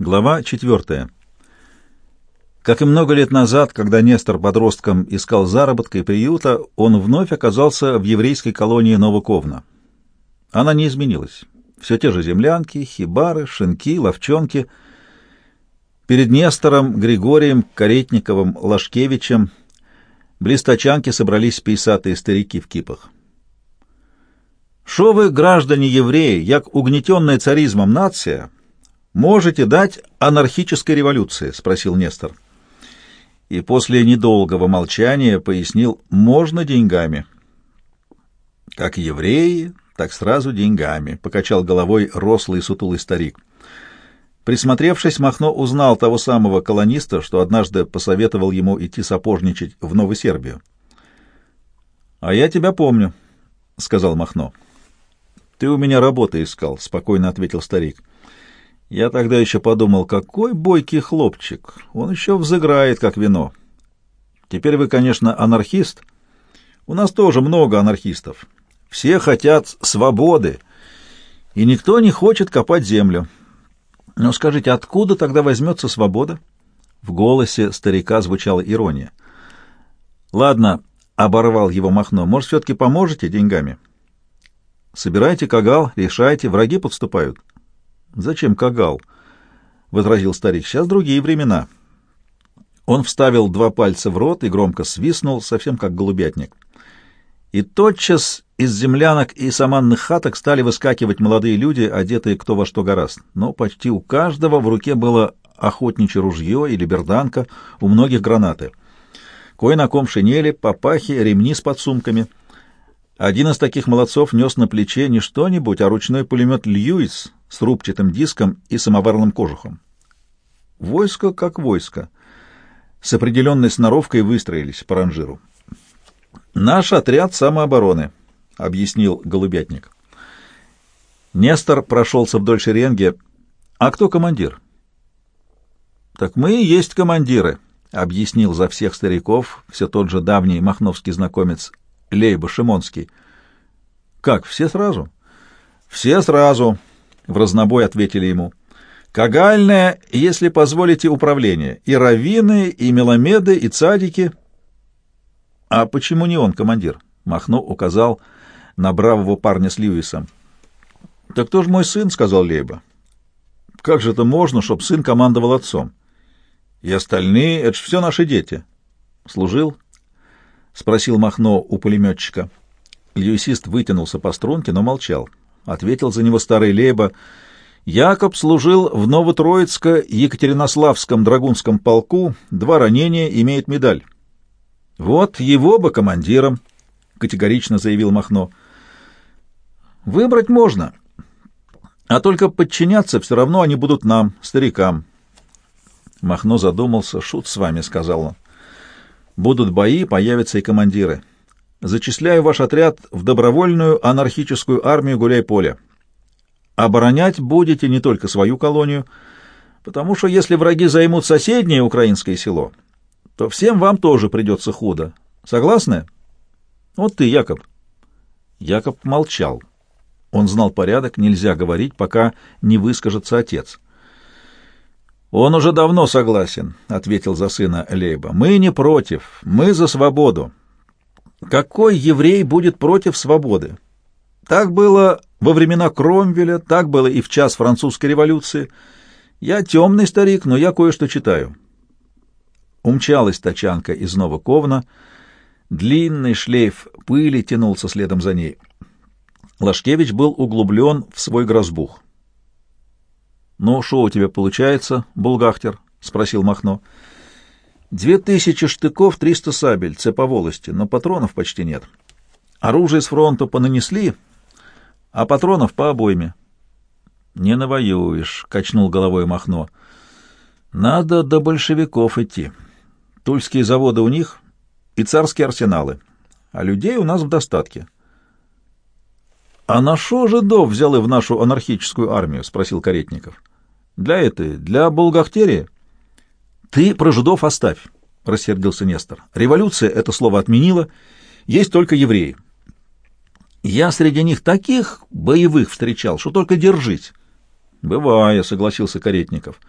Глава 4. Как и много лет назад, когда Нестор подростком искал заработка и приюта, он вновь оказался в еврейской колонии Новоковна. Она не изменилась. Все те же землянки, хибары, шинки, ловчонки. Перед Нестором, Григорием, Каретниковым, Лашкевичем блисточанки собрались пейсатые старики в кипах. «Шо вы, граждане евреи, як угнетенная царизмом нация, можете дать анархической революции?» — спросил Нестор. И после недолгого молчания пояснил «можно деньгами». «Как евреи, так сразу деньгами», — покачал головой рослый сутулый старик. Присмотревшись, Махно узнал того самого колониста, что однажды посоветовал ему идти сапожничать в Новосербию. «А я тебя помню», — сказал Махно. «Ты у меня работы искал», — спокойно ответил старик. Я тогда еще подумал, какой бойкий хлопчик, он еще взыграет, как вино. Теперь вы, конечно, анархист. У нас тоже много анархистов. Все хотят свободы, и никто не хочет копать землю. Но скажите, откуда тогда возьмется свобода? В голосе старика звучала ирония. Ладно, оборвал его Махно, может, все-таки поможете деньгами? Собирайте кагал, решайте, враги подступают. — Зачем кагал? — возразил старик. — Сейчас другие времена. Он вставил два пальца в рот и громко свистнул, совсем как голубятник. И тотчас из землянок и саманных хаток стали выскакивать молодые люди, одетые кто во что гораст. Но почти у каждого в руке было охотничье ружье или берданка, у многих гранаты. Кое на ком шинели, папахи, ремни с подсумками. Один из таких молодцов нес на плече не что-нибудь, а ручной пулемет «Льюис» с рубчатым диском и самоварным кожухом. Войско как войско. С определенной сноровкой выстроились по ранжиру. «Наш отряд самообороны», — объяснил голубятник. Нестор прошелся вдоль шеренги. «А кто командир?» «Так мы и есть командиры», — объяснил за всех стариков все тот же давний махновский знакомец Лейба Шимонский. «Как, все сразу?» «Все сразу», — в разнобой ответили ему. «Кагальное, если позволите, управление. И раввины, и меломеды, и цадики». «А почему не он, командир?» — Махно указал на бравого парня с Льюисом. «Так кто же мой сын?» — сказал Лейба. «Как же это можно, чтоб сын командовал отцом? И остальные — это ж все наши дети». «Служил?» — спросил Махно у пулеметчика. Льюисист вытянулся по струнке, но молчал. — ответил за него старый Лейба. Якоб служил в Новотроицко-Екатеринославском драгунском полку, два ранения, имеет медаль. — Вот его бы командиром, — категорично заявил Махно. — Выбрать можно, а только подчиняться все равно они будут нам, старикам. Махно задумался. — Шут с вами, — сказал он. — Будут бои, появятся и командиры. — Зачисляю ваш отряд в добровольную анархическую армию Гуляй-Поля. Оборонять будете не только свою колонию, потому что если враги займут соседнее украинское село, то всем вам тоже придется худо. Согласны? Вот ты, Якоб. Якоб молчал. Он знал порядок, нельзя говорить, пока не выскажется отец. «Он уже давно согласен», — ответил за сына Лейба. «Мы не против, мы за свободу. Какой еврей будет против свободы? Так было во времена Кромвеля, так было и в час французской революции. Я темный старик, но я кое-что читаю. Умчалась тачанка из Новоковна, длинный шлейф пыли тянулся следом за ней. Лашкевич был углублен в свой грозбух. — Ну, что у тебя получается, булгахтер? — спросил Махно. — Две тысячи штыков, триста сабель, цепа волости, но патронов почти нет. Оружие с фронта понанесли, а патронов по обойме. — Не навоюешь, — качнул головой Махно. — Надо до большевиков идти. Тульские заводы у них и царские арсеналы, а людей у нас в достатке. — А на шо жидов взяли в нашу анархическую армию? — спросил Каретников. — Для этой, для Болгахтерии? «Ты про жидов оставь», — рассердился Нестор. «Революция это слово отменила, есть только евреи. Я среди них таких боевых встречал, что только держись». Бывая, согласился Каретников.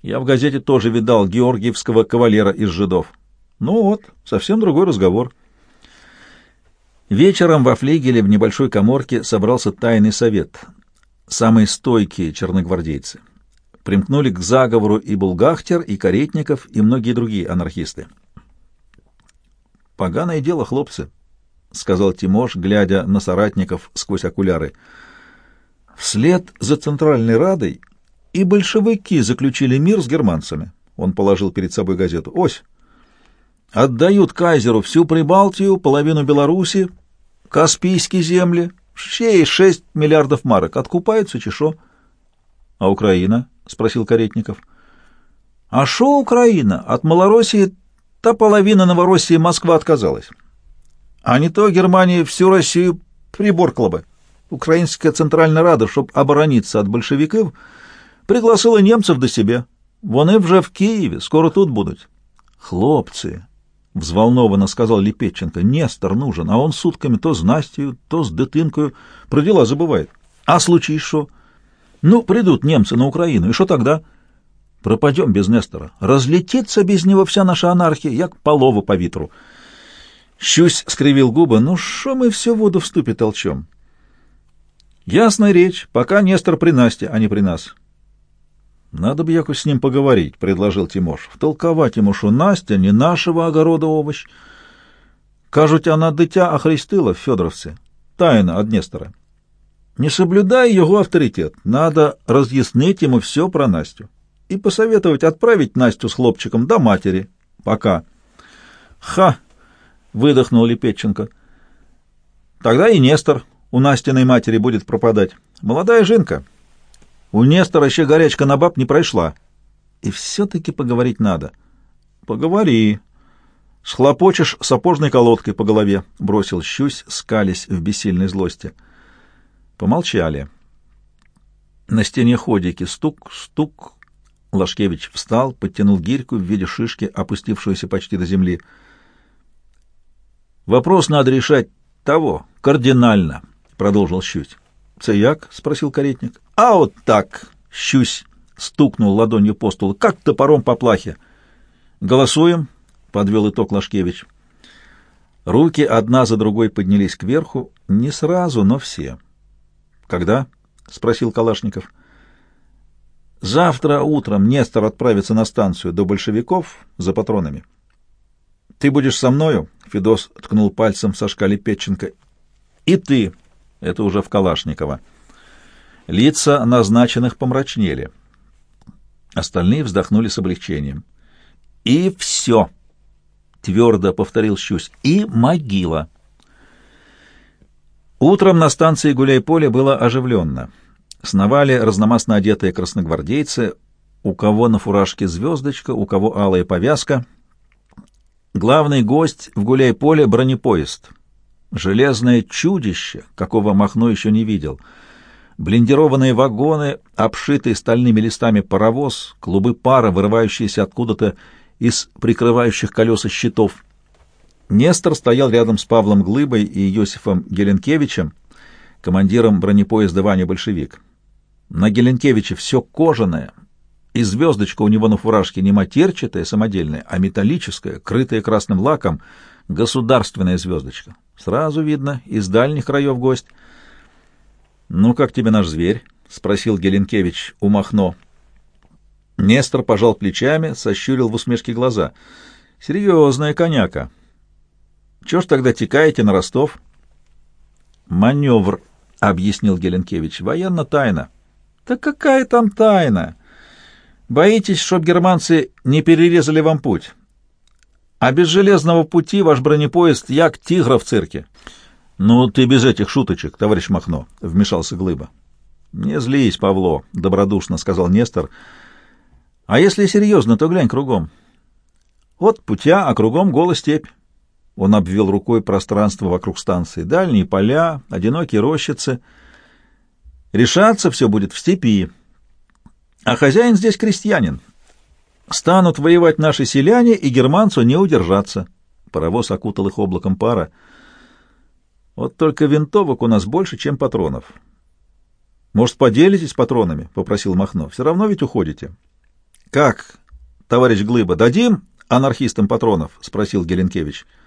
Я в газете тоже видал георгиевского кавалера из жидов. Ну вот, совсем другой разговор. Вечером во флигеле в небольшой коморке собрался тайный совет. Самые стойкие черногвардейцы. Примкнули к заговору и Булгахтер, и Каретников, и многие другие анархисты. «Поганое дело, хлопцы», — сказал Тимош, глядя на соратников сквозь окуляры. «Вслед за Центральной Радой и большевики заключили мир с германцами». Он положил перед собой газету. «Ось, отдают кайзеру всю Прибалтию, половину Беларуси, Каспийские земли, шесть миллиардов марок. Откупаются чешо. — А Украина? — спросил Каретников. — А шо Украина? От Малороссии та половина Новороссии Москва отказалась. А не то Германия всю Россию приборкла бы. Украинская Центральная Рада, чтоб оборониться от большевиков, пригласила немцев до себя. Вони вже в Киеве, скоро тут будут. Хлопцы, — взволнованно сказал Лепетченко. — Нестор нужен, а он сутками то с Настею, то с дитинкою про дела забывает. А случись что? Ну, придут немцы на Украину, и что тогда? Пропадем без Нестора. Разлетится без него вся наша анархия, як полова по ветру. Щусь скривил губы. Ну, что мы все воду в толчем? Ясная речь, пока Нестор при Насте, а не при нас. Надо бы якось с ним поговорить, — предложил Тимош. Втолковать ему, что Настя не нашего огорода овощ. Кажуть, она дитя охрестила в Федоровце. Тайна от Нестора. Не соблюдай его авторитет. Надо разъяснить ему все про Настю. И посоветовать отправить Настю с хлопчиком до матери. Пока. Ха! — выдохнул Лепетченко. Тогда и Нестор у Настиной матери будет пропадать. Молодая жинка. У Нестора еще горячка на баб не прошла. И все-таки поговорить надо. Поговори. Схлопочешь сапожной колодкой по голове, — бросил щусь, скались в бессильной злости. Помолчали. На стене ходики стук, стук. Лашкевич встал, подтянул гирьку в виде шишки, опустившуюся почти до земли. «Вопрос надо решать того, кардинально», — продолжил Щусь. «Це як?» — спросил каретник. «А вот так!» — щусь стукнул ладонью по столу, как топором по плахе. «Голосуем!» — подвел итог Лашкевич. Руки одна за другой поднялись кверху, не сразу, но все. «Когда?» — спросил Калашников. «Завтра утром Нестор отправится на станцию до большевиков за патронами». «Ты будешь со мною?» — Федос ткнул пальцем со шкали Петченко. «И ты!» — это уже в Калашникова. Лица назначенных помрачнели. Остальные вздохнули с облегчением. «И все!» — твердо повторил Щусь. «И могила!» Утром на станции Гуляй-Поле было оживленно. Сновали разномастно одетые красногвардейцы, у кого на фуражке звездочка, у кого алая повязка. Главный гость в Гуляй-Поле — бронепоезд. Железное чудище, какого Махно еще не видел — блиндированные вагоны, обшитый стальными листами паровоз, клубы пара, вырывающиеся откуда-то из прикрывающих колеса щитов. Нестор стоял рядом с Павлом Глыбой и Йосифом Геленкевичем, командиром бронепоезда Ваня Большевик. На Геленкевиче все кожаное, и звездочка у него на фуражке не матерчатая, самодельная, а металлическая, крытая красным лаком, государственная звездочка. Сразу видно, из дальних краев гость — «Ну, как тебе наш зверь?» — спросил Геленкевич у Махно. Нестор пожал плечами, сощурил в усмешке глаза. «Серьезная коняка. Чего ж тогда текаете на Ростов?» «Маневр», — объяснил Геленкевич, — «военно тайна». «Да какая там тайна? Боитесь, чтоб германцы не перерезали вам путь? А без железного пути ваш бронепоезд як тигра в цирке». «Ну, ты без этих шуточек, товарищ Махно», — вмешался Глыба. «Не злись, Павло», — добродушно сказал Нестор. «А если серьезно, то глянь кругом. Вот путя, а кругом голая степь». Он обвел рукой пространство вокруг станции. Дальние поля, одинокие рощицы. Решаться все будет в степи. А хозяин здесь крестьянин. Станут воевать наши селяне, и германцу не удержаться. Паровоз окутал их облаком пара. Вот только винтовок у нас больше, чем патронов. Может, поделитесь патронами? — попросил Махно. — Все равно ведь уходите. — Как, товарищ Глыба, дадим анархистам патронов? — спросил Геленкевич. —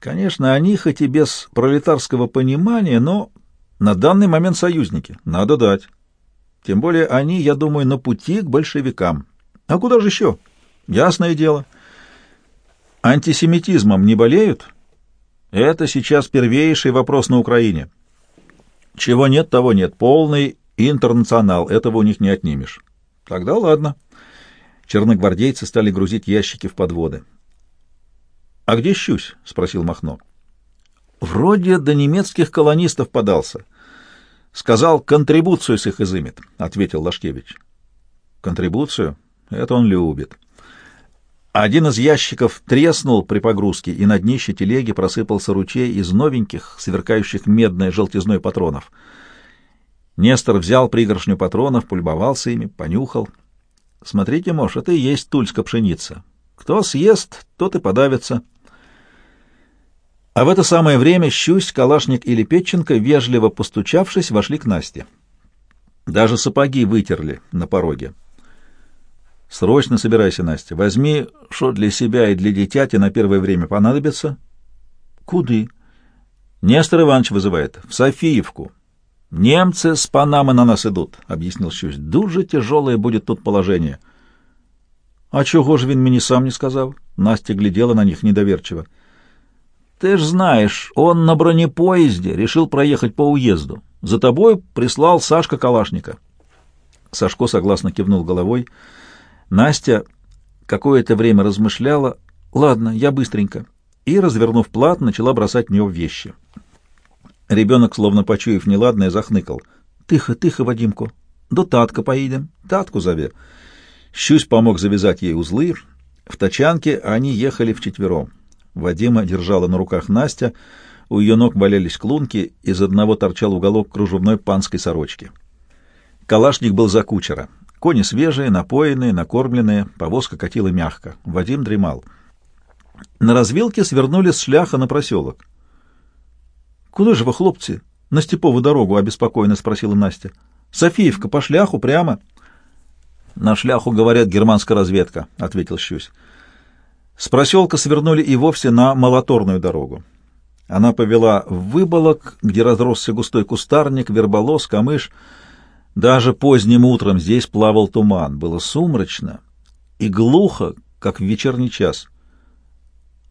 Конечно, они хоть и без пролетарского понимания, но на данный момент союзники. Надо дать. Тем более они, я думаю, на пути к большевикам. А куда же еще? Ясное дело. Антисемитизмом не болеют? Это сейчас первейший вопрос на Украине. Чего нет, того нет. Полный интернационал. Этого у них не отнимешь. Тогда ладно. Черногвардейцы стали грузить ящики в подводы. — А где Щусь? — спросил Махно. — Вроде до немецких колонистов подался. Сказал, контрибуцию с их изымет, — ответил Лашкевич. — Контрибуцию? Это он любит. Один из ящиков треснул при погрузке, и на днище телеги просыпался ручей из новеньких, сверкающих медной желтизной патронов. Нестор взял пригоршню патронов, полюбовался ими, понюхал. Смотрите, Мош, это и есть тульска пшеница. Кто съест, тот и подавится. А в это самое время Щусь, Калашник и Лепетченко, вежливо постучавшись, вошли к Насте. Даже сапоги вытерли на пороге. Срочно собирайся, Настя. Возьми, что для себя и для дитяти на первое время понадобится. Куды? Нестор Иванович вызывает. В Софиевку. Немцы с Панамы на нас идут, объяснил Щусь. Дуже тяжелое будет тут положение. А чего ж він мені сам не сказал? Настя глядела на них недоверчиво. Ты ж знаешь, он на бронепоезде решил проехать по уезду. За тобой прислал Сашка Калашника. Сашко согласно кивнул головой. Настя какое-то время размышляла. «Ладно, я быстренько». И, развернув плат, начала бросать в него вещи. Ребенок, словно почуяв неладное, захныкал. «Тихо, тихо, Вадимку. До татка поедем. Татку зови». Щусь помог завязать ей узлы. В тачанке они ехали вчетвером. Вадима держала на руках Настя, у ее ног валялись клунки, из одного торчал уголок кружевной панской сорочки. Калашник был за кучера. Кони свежие, напоенные, накормленные, повозка катила мягко. Вадим дремал. На развилке свернули с шляха на проселок. — Куда же вы, хлопцы? На степовую дорогу, — обеспокоенно спросила Настя. — Софиевка, по шляху прямо. — На шляху, говорят, германская разведка, — ответил Щусь. С проселка свернули и вовсе на молоторную дорогу. Она повела в выболок, где разросся густой кустарник, верболос, камыш — даже поздним утром здесь плавал туман, было сумрачно и глухо, как в вечерний час.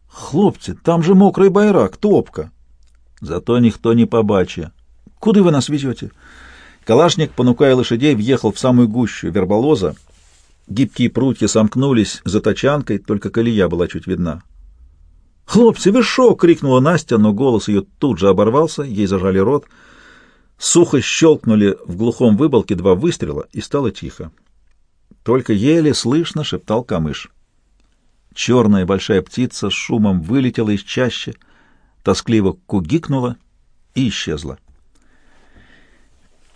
«Хлопцы, там же мокрый байрак, топка!» Зато никто не побачи. «Куда вы нас везете?» Калашник, понукая лошадей, въехал в самую гущу верболоза. Гибкие прутья сомкнулись за тачанкой, только колея была чуть видна. «Хлопцы, вы шо!» — крикнула Настя, но голос ее тут же оборвался, ей зажали рот — Сухо щелкнули в глухом выболке два выстрела, и стало тихо. Только еле слышно шептал камыш. Черная большая птица с шумом вылетела из чащи, тоскливо кугикнула и исчезла.